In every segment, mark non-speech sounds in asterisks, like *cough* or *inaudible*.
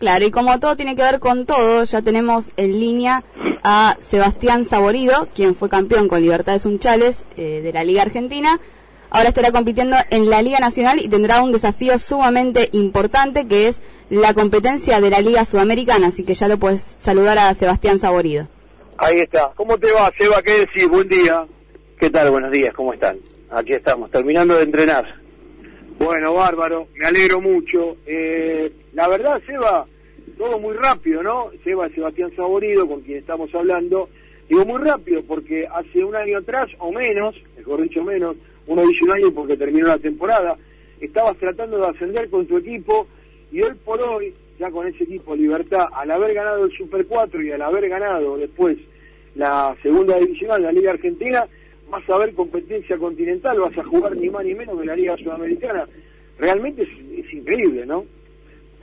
Claro, y como todo tiene que ver con todo, ya tenemos en línea a Sebastián Saborido, quien fue campeón con Libertades Unchales eh, de la Liga Argentina. Ahora estará compitiendo en la Liga Nacional y tendrá un desafío sumamente importante que es la competencia de la Liga Sudamericana. Así que ya lo puedes saludar a Sebastián Saborido. Ahí está. ¿Cómo te va, Seba? ¿Qué decís? Buen día. ¿Qué tal? Buenos días, ¿cómo están? Aquí estamos, terminando de entrenar. Bueno, bárbaro, me alegro mucho. Eh, la verdad, Seba, todo muy rápido, ¿no? Seba Sebastián Saborido, con quien estamos hablando. Digo muy rápido porque hace un año atrás, o menos, mejor dicho menos, uno dice un año porque terminó la temporada, estabas tratando de ascender con tu equipo y hoy por hoy, ya con ese equipo Libertad, al haber ganado el Super 4 y al haber ganado después la segunda división, la Liga Argentina, vas a ver competencia continental, vas a jugar ni más ni menos que la Liga Sudamericana. Realmente es, increíble, ¿no?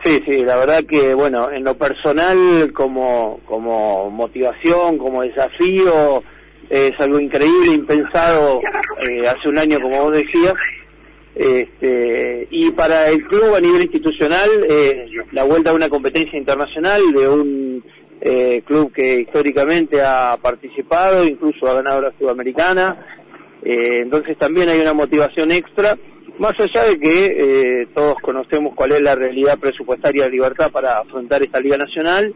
Sí, sí, la verdad que, bueno, en lo personal, como, como motivación, como desafío, es algo increíble, impensado eh, hace un año, como vos decías. Este, y para el club a nivel institucional, eh, la vuelta a una competencia internacional de un eh, club que históricamente ha participado, incluso ha ganado la Sudamericana, eh, entonces también hay una motivación extra, más allá de que eh, todos conocemos cuál es la realidad presupuestaria de Libertad para afrontar esta Liga Nacional,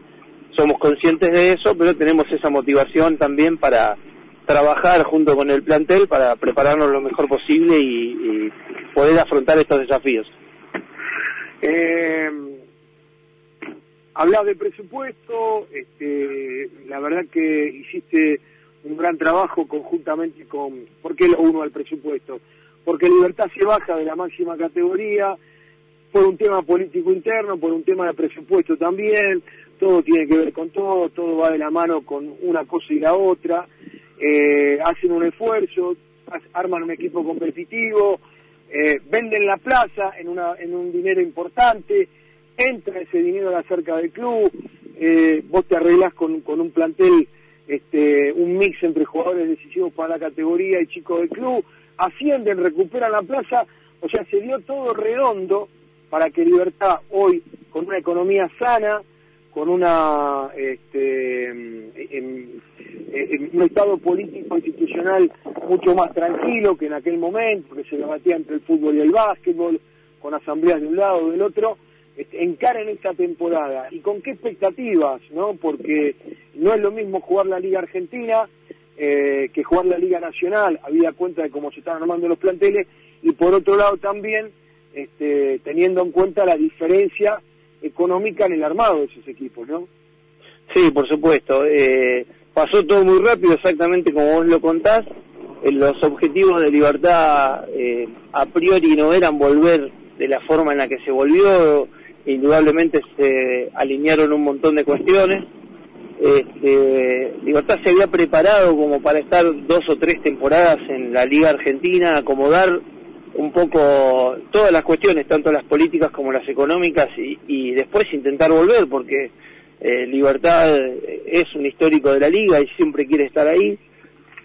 somos conscientes de eso, pero tenemos esa motivación también para trabajar junto con el plantel para prepararnos lo mejor posible y, poder afrontar estos desafíos. Hablas de presupuesto, este, la verdad que hiciste un gran trabajo conjuntamente con... ¿Por qué lo uno al presupuesto? Porque Libertad se baja de la máxima categoría, por un tema político interno, por un tema de presupuesto también, todo tiene que ver con todo, todo va de la mano con una cosa y la otra, eh, hacen un esfuerzo, arman un equipo competitivo, eh, venden la plaza en, una, en un dinero importante, entra ese dinero acerca del club, eh, vos te arreglás con, con un plantel, este, un mix entre jugadores decisivos para la categoría y chicos del club, ascienden, recuperan la plaza, o sea, se dio todo redondo para que Libertad hoy, con una economía sana, con una este, en, un estado político institucional mucho más tranquilo que en aquel momento, que se debatía entre el fútbol y el básquetbol, con asambleas de un lado o del otro, encaren esta temporada y con qué expectativas, ¿no? Porque no es lo mismo jugar la Liga Argentina eh, que jugar la Liga Nacional, habida cuenta de cómo se están armando los planteles, y por otro lado también este, teniendo en cuenta la diferencia económica en el armado de esos equipos, ¿no? Sí, por supuesto. Eh, pasó todo muy rápido, exactamente como vos lo contás. Eh, los objetivos de libertad a priori no eran volver de la forma en la que se volvió, indudablemente se alinearon un montón de cuestiones. Este, Libertad se había preparado como para estar dos o tres temporadas en la Liga Argentina, acomodar un poco todas las cuestiones, tanto las políticas como las económicas, y, después intentar volver, porque eh, Libertad es un histórico de la Liga y siempre quiere estar ahí.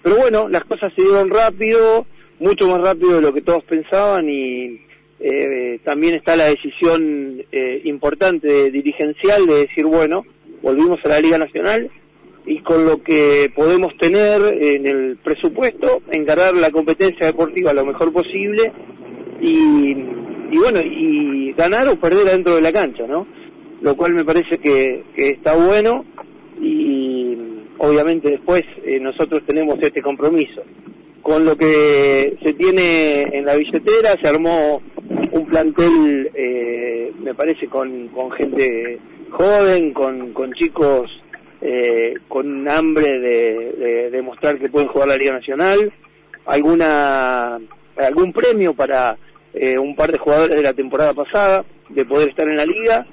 Pero bueno, las cosas se dieron rápido, mucho más rápido de lo que todos pensaban y eh, también está la decisión eh, importante dirigencial de decir, bueno, volvimos a la Liga Nacional y con lo que podemos tener en el presupuesto, encargar la competencia deportiva lo mejor posible y, bueno, y ganar o perder dentro de la cancha, ¿no? Lo cual me parece que, está bueno y obviamente después eh, nosotros tenemos este compromiso. Con lo que se tiene en la billetera se armó un plantel, eh, me parece, con, con gente joven, con, con chicos eh, con hambre de, demostrar que pueden jugar la Liga Nacional, alguna algún premio para eh, un par de jugadores de la temporada pasada, de poder estar en la liga,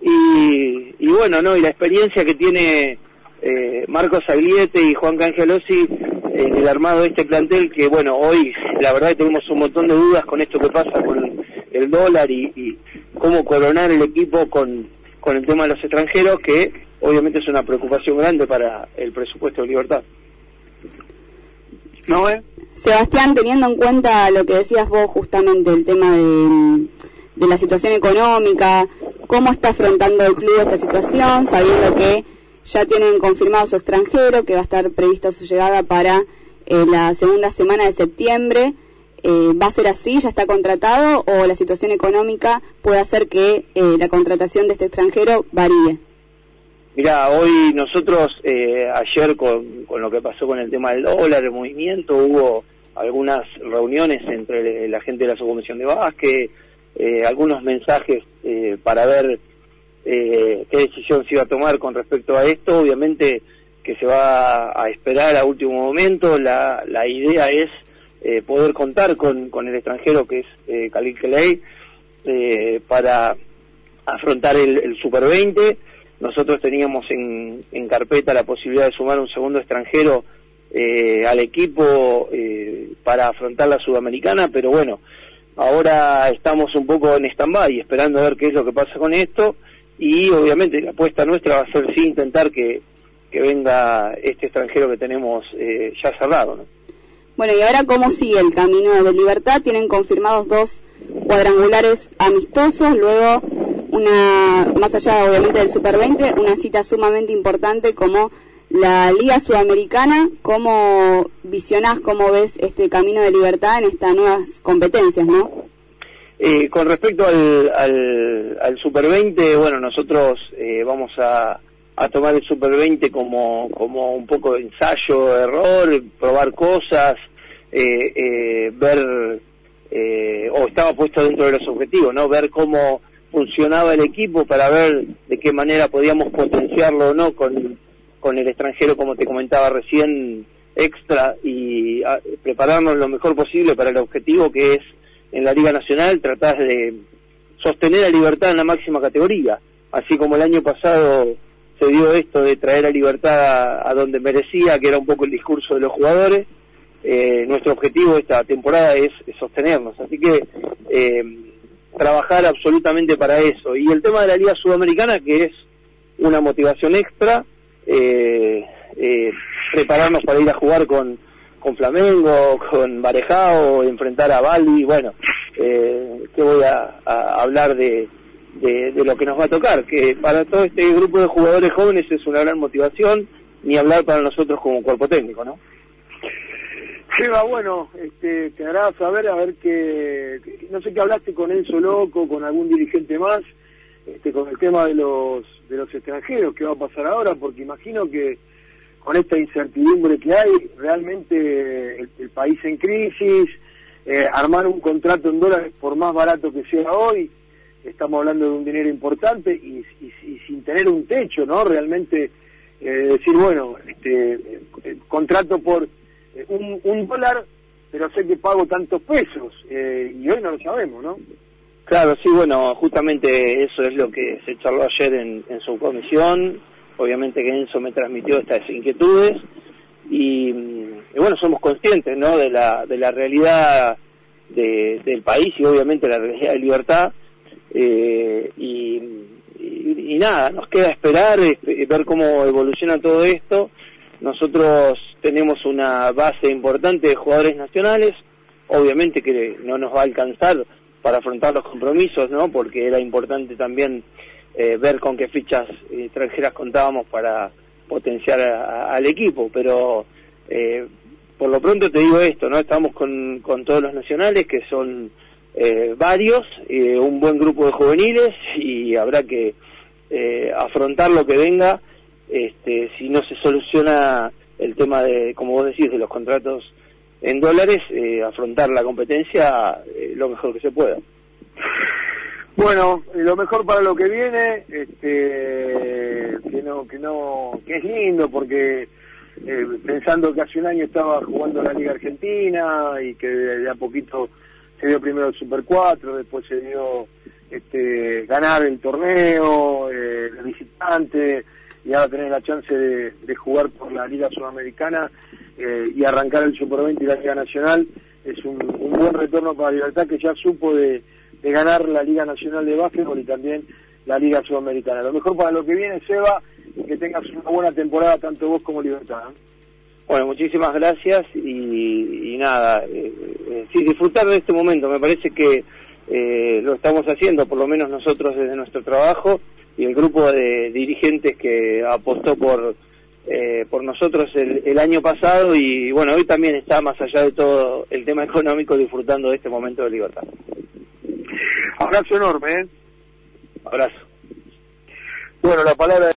y, y bueno, ¿no? Y la experiencia que tiene eh, Marcos Agliete y Juan Cangelosi en el armado de este plantel, que bueno, hoy la verdad tenemos un montón de dudas con esto que pasa con el dólar y, cómo coronar el equipo con, con el tema de los extranjeros, que obviamente es una preocupación grande para el presupuesto de Libertad. ¿No, eh? Sebastián, teniendo en cuenta lo que decías vos justamente, el tema de, de la situación económica, cómo está afrontando el club esta situación, sabiendo que ya tienen confirmado su extranjero, que va a estar prevista su llegada para eh, la segunda semana de septiembre. Eh, ¿Va a ser así? ¿Ya está contratado? ¿O la situación económica puede hacer que eh, la contratación de este extranjero varíe? Mira, hoy nosotros, ayer con, con, lo que pasó con el tema del dólar, el movimiento, hubo algunas reuniones entre la gente de la subcomisión de básquet, algunos mensajes para ver qué decisión se iba a tomar con respecto a esto. Obviamente que se va a esperar a último momento. La, la idea es eh, poder contar con, con, el extranjero que es eh, Khalil Keley eh, para afrontar el, Super 20. Nosotros teníamos en, en, carpeta la posibilidad de sumar un segundo extranjero eh, al equipo eh, para afrontar la Sudamericana, pero bueno, ahora estamos un poco en stand-by, esperando a ver qué es lo que pasa con esto. Y obviamente la apuesta nuestra va a ser sí intentar que, que venga este extranjero que tenemos ya cerrado. ¿no? Bueno, y ahora cómo sigue el camino de libertad? Tienen confirmados dos cuadrangulares amistosos, luego una, más allá obviamente del Super 20, una cita sumamente importante como la Liga Sudamericana. ¿Cómo visionás, cómo ves este camino de libertad en estas nuevas competencias, no? Eh, con respecto al, al, al, Super 20, bueno, nosotros eh, vamos a, a tomar el Super 20 como, como un poco de ensayo, error, probar cosas, ver, eh, o estaba puesto dentro de los objetivos, ¿no? Ver cómo funcionaba el equipo para ver de qué manera podíamos potenciarlo o no con, con el extranjero, como te comentaba recién, extra y prepararnos lo mejor posible para el objetivo que es en la Liga Nacional tratar de sostener a Libertad en la máxima categoría, así como el año pasado se dio esto de traer a Libertad a, donde merecía, que era un poco el discurso de los jugadores. Eh, nuestro objetivo esta temporada es, sostenernos, así que eh, trabajar absolutamente para eso. Y el tema de la Liga Sudamericana, que es una motivación extra, eh, prepararnos para ir a jugar con, con Flamengo, con Barejao, enfrentar a Bali, bueno, eh, que voy a hablar de, de, lo que nos va a tocar, que para todo este grupo de jugadores jóvenes es una gran motivación, ni hablar para nosotros como cuerpo técnico, ¿no? Seba, bueno, este, te hará saber, a ver que, no sé qué hablaste con Enzo Loco, con algún dirigente más, este, con el tema de los, de los extranjeros, qué va a pasar ahora, porque imagino que con esta incertidumbre que hay, realmente el, país en crisis, eh, armar un contrato en dólares por más barato que sea hoy, estamos hablando de un dinero importante y, sin tener un techo, ¿no? Realmente eh, decir, bueno, este, eh, contrato por eh, un, dólar, pero sé que pago tantos pesos y hoy no lo sabemos, ¿no? Claro, sí, bueno, justamente eso es lo que se charló ayer en, su comisión. Obviamente que Enzo me transmitió estas inquietudes y, bueno, somos conscientes, ¿no? De la, de la realidad del país y obviamente la realidad de libertad eh, y, y, nada, nos queda esperar, ver cómo evoluciona todo esto. Nosotros tenemos una base importante de jugadores nacionales, obviamente que no nos va a alcanzar para afrontar los compromisos, ¿no? Porque era importante también eh, ver con qué fichas extranjeras contábamos para potenciar al equipo, pero eh, por lo pronto te digo esto, ¿no? Estamos con, con todos los nacionales que son eh, varios, un buen grupo de juveniles y habrá que eh, afrontar lo que venga. Este, si no se soluciona el tema de, como vos decís, de los contratos en dólares, afrontar la competencia lo mejor que se pueda. Bueno, lo mejor para lo que viene, este, que no, que no, que es lindo porque pensando que hace un año estaba jugando la Liga Argentina y que de a poquito se dio primero el Super 4, después se dio este, ganar el torneo, eh, el visitante, y ahora tener la chance de, jugar por la Liga Sudamericana eh, y arrancar el Super 20 y la Liga Nacional, es un, buen retorno para Libertad que ya supo de, ganar la Liga Nacional de Básquetbol y también la Liga Sudamericana. Lo mejor para lo que viene, Seba, y que tengas una buena temporada tanto vos como Libertad. ¿eh? Bueno, muchísimas gracias y, nada, eh, sí, disfrutar de este momento. Me parece que lo estamos haciendo, por lo menos nosotros desde nuestro trabajo y el grupo de dirigentes que apostó por eh, por nosotros el, el, año pasado y bueno, hoy también está más allá de todo el tema *laughs* económico disfrutando de este momento de libertad. Abrazo enorme, ¿eh? Abrazo. Bueno, la palabra